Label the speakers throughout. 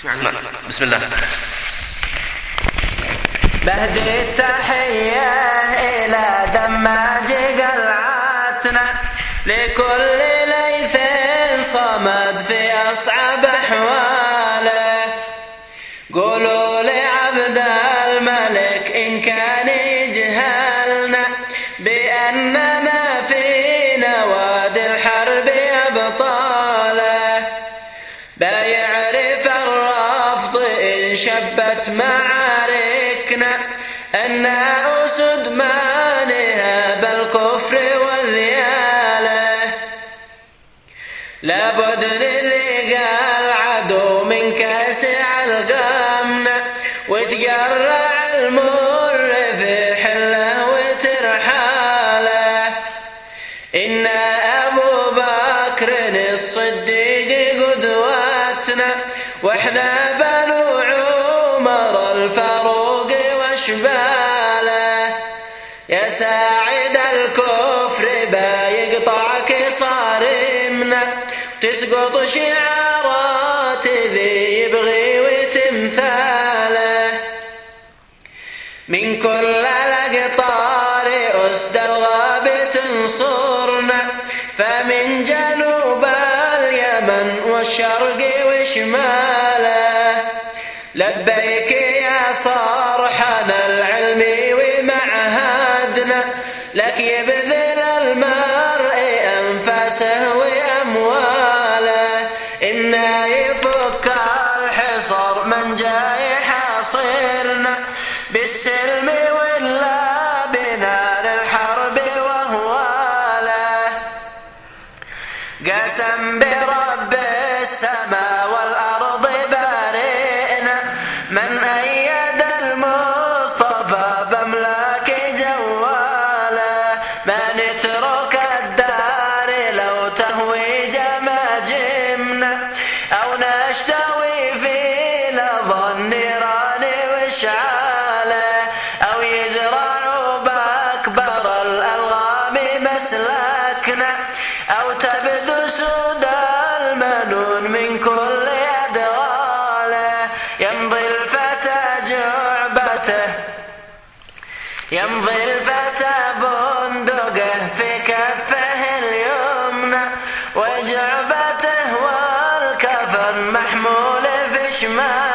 Speaker 1: بسم الله.
Speaker 2: بهدي التحية إلى دماج قلعتنا لكل ليث صمد في أصعب أحواله. قولوا لعبد الملك إن كان يجهلنا بأننا شبت معاركنا أن أسد ما نهاب الكفر والذيالة لابد نذيق العدو من كاسع الغمنا وتقرع المر في حله وترحاله إن أبو بكر الصديق قدوتنا وإحنا بنو عمر الفاروق واشباله. يا ساعد الكفر بيقطعك صارمنا تسقط شعارات ذي يبغي وتمثاله. من كل الأقطار أسد الغاب تنصرنا فمن جنوب اليمن والشرق وشماله. لبيك لك يبذل المرء أنفاسه وأمواله. إنا يفك الحصر من جاي حاصرنا بالسلم ولا بنار الحرب وهواله. قسم برب أو تبدو سود المنون من كل أدغاله يمضي الفتى جعبته. يمضي الفتى بندقه في كفه اليمنى. وجعبته والكفن محمول في شماله.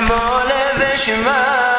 Speaker 2: motivation.